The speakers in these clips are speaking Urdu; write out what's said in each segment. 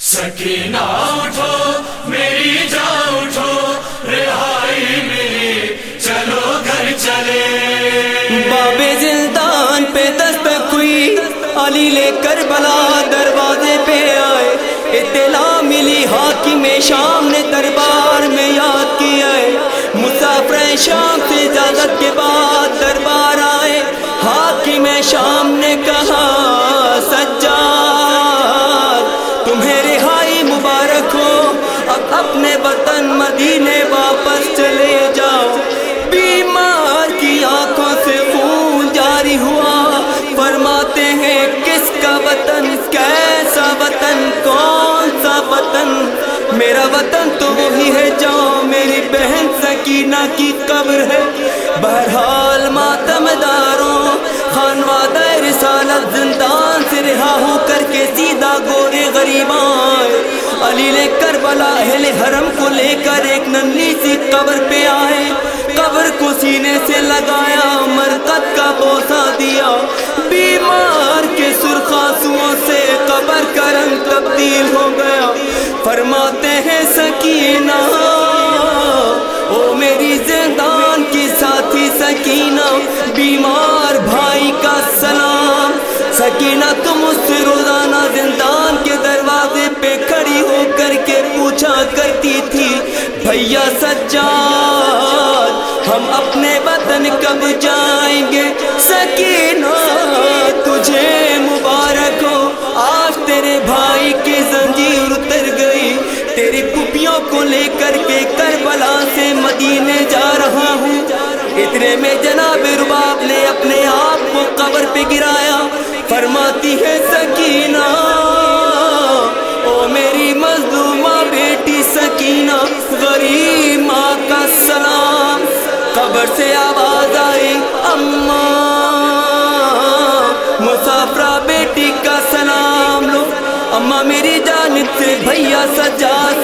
سکینہ اٹھو میری میرا وطن تو وہی ہے جاؤ میری بہن سکینہ کی قبر ہے۔ بہرحال ماتم داروں خانوادہ رسالت زندان سے رہا ہو کر کے سیدھا گورے غریبان۔ علی کربلا اہل حرم کو لے کر ایک ننی سی قبر پہ آئے۔ قبر کو سینے سے لگایا، مرکت کا بوسا دیا۔ بیمار کے سرخاسوں سے قبر کا رنگ تبدیل ہو گیا۔ فرماتے ہیں، سکینہ۔ او میری زندان کی ساتھی، سکینہ۔ بیمار بھائی کا سلام۔ سکینہ، تم اس سے روزانہ زندان کے دروازے پہ کھڑی ہو کر کے پوچھا کرتی تھی، بھیا سجاد تیری کو لے کر کے کربلا سے مدینے جا رہا ہوں۔ اتنے میں جناب رباب نے اپنے آپ کو قبر پہ گرایا۔ فرماتی ہے، سکینہ، او میری مظلومہ بیٹی، سکینہ، غریب ماں کا سلام۔ قبر سے آواز آئی اماں مسافرہ بیٹی کا سلام لو۔ اما میری جانب سے بھیا سجاد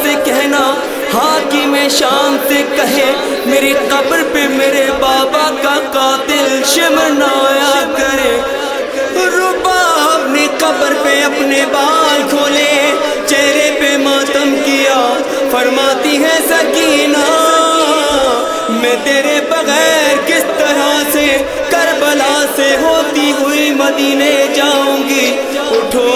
شام سے کہے، میری قبر پہ میرے بابا کا قاتل شمنایا کرے۔ رباب نے قبر پہ اپنے بال کھولے، چہرے پہ ماتم کیا۔ فرماتی ہے، سکینہ، میں تیرے بغیر کس طرح سے کربلا سے ہوتی ہوئی مدینے جاؤں گی۔ اٹھو،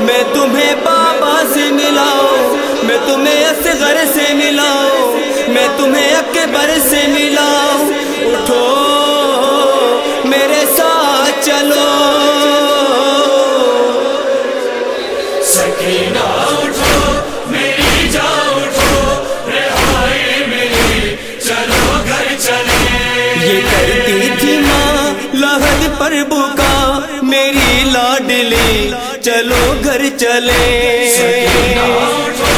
میں تمہیں بابا سے ملاؤں، میں تمہیں تمہیں اکبر سے ملاؤں اٹھو میرے ساتھ چلو۔ سکینہ اٹھو میری جان اٹھو رہائی ملی چلو گھر چلے۔ یہ کرتی تھی ماں لہد پر بکا میری لاڈلی چلو گھر چلے۔ سکینہ اٹھو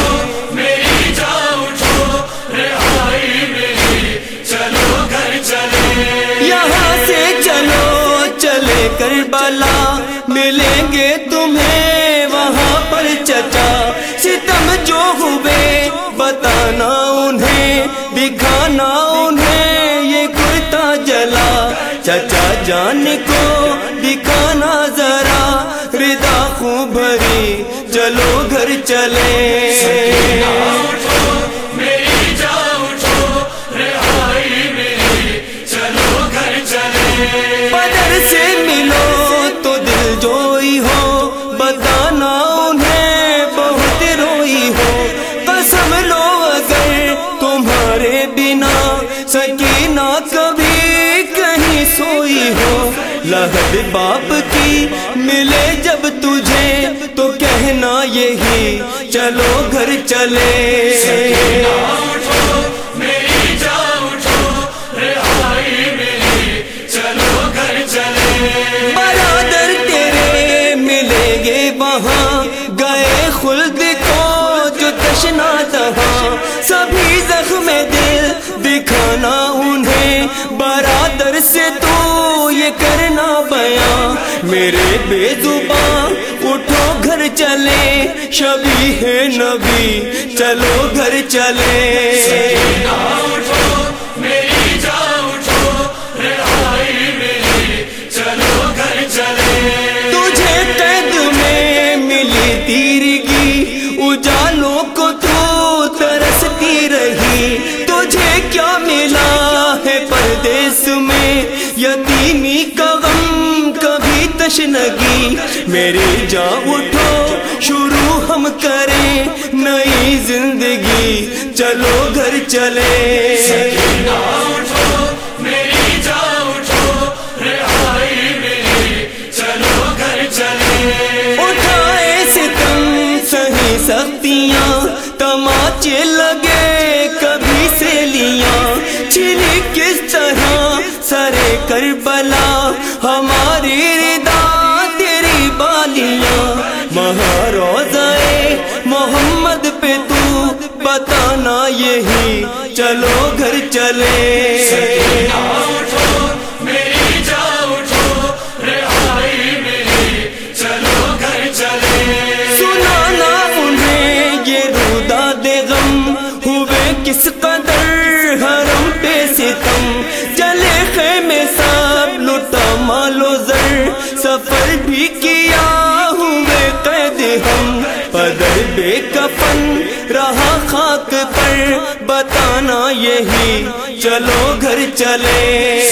چلے کر بلا ملیں گے تمہیں وہاں پر چچا ستم جو ہوئے، بتانا انہیں، دکھانا انہیں، یہ کرتا جلا۔ چچا جان کو دکھانا ذرا، ردا خوب بھری، چلو گھر چلے۔ سکینہ کبھی کہیں سوئی ہو۔ لہد باپ کی ملے جب تجھے تو کہنا یہی چلو گھر چلے۔ برادر تیرے ملیں گے وہاں گئے خلد کو جو تشنا دہاں سبھی برادر سے تو یہ کرنا بیان میرے بے زبان اٹھو گھر چلے۔ شبی ہے نبی، چلو گھر چلے۔ یتیمی کا غم کبھی تشنگی میری جا اٹھو، شروع ہم کریں نئی زندگی، چلو گھر چلے ہماری ردا تیری بالیاں مہاروزائے محمد پہ تو بتانا یہی چلو گھر چلے۔ سفر بھی کیا ہوں میں قید ہم۔ پدر بے کفن، رہا خاک پر۔ بتانا یہی، چلو گھر چلے۔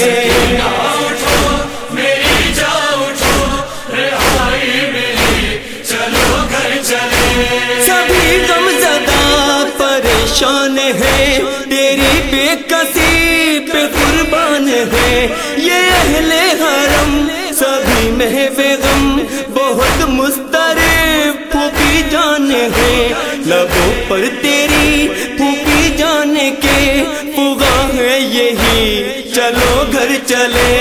میں محب غم، بہت مسترے پھوپھی جان ہے۔ لبوں پر تیری پھوپھی جان کے پگا ہے یہی۔ چلو گھر چلے۔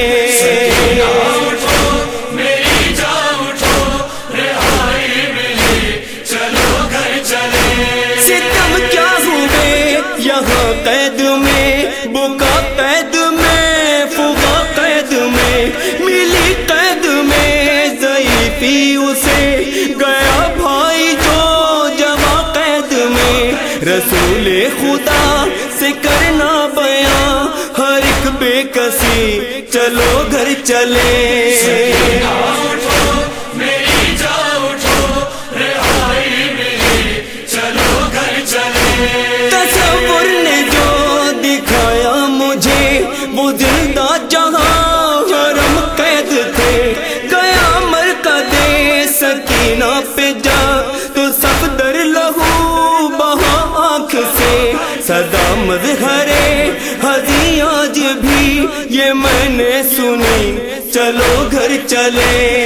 بھی اسے گیا بھائی جو جمع قید میں۔ رسول خدا سے کرنا بیاں، ہر ایک بے کسی، چلو گھر چلے۔ سینہ پہ جا تو سب در لہو بہا آنکھ سے سدا مظہر ہزی آج بھی یہ میں نے سنی چلو گھر چلے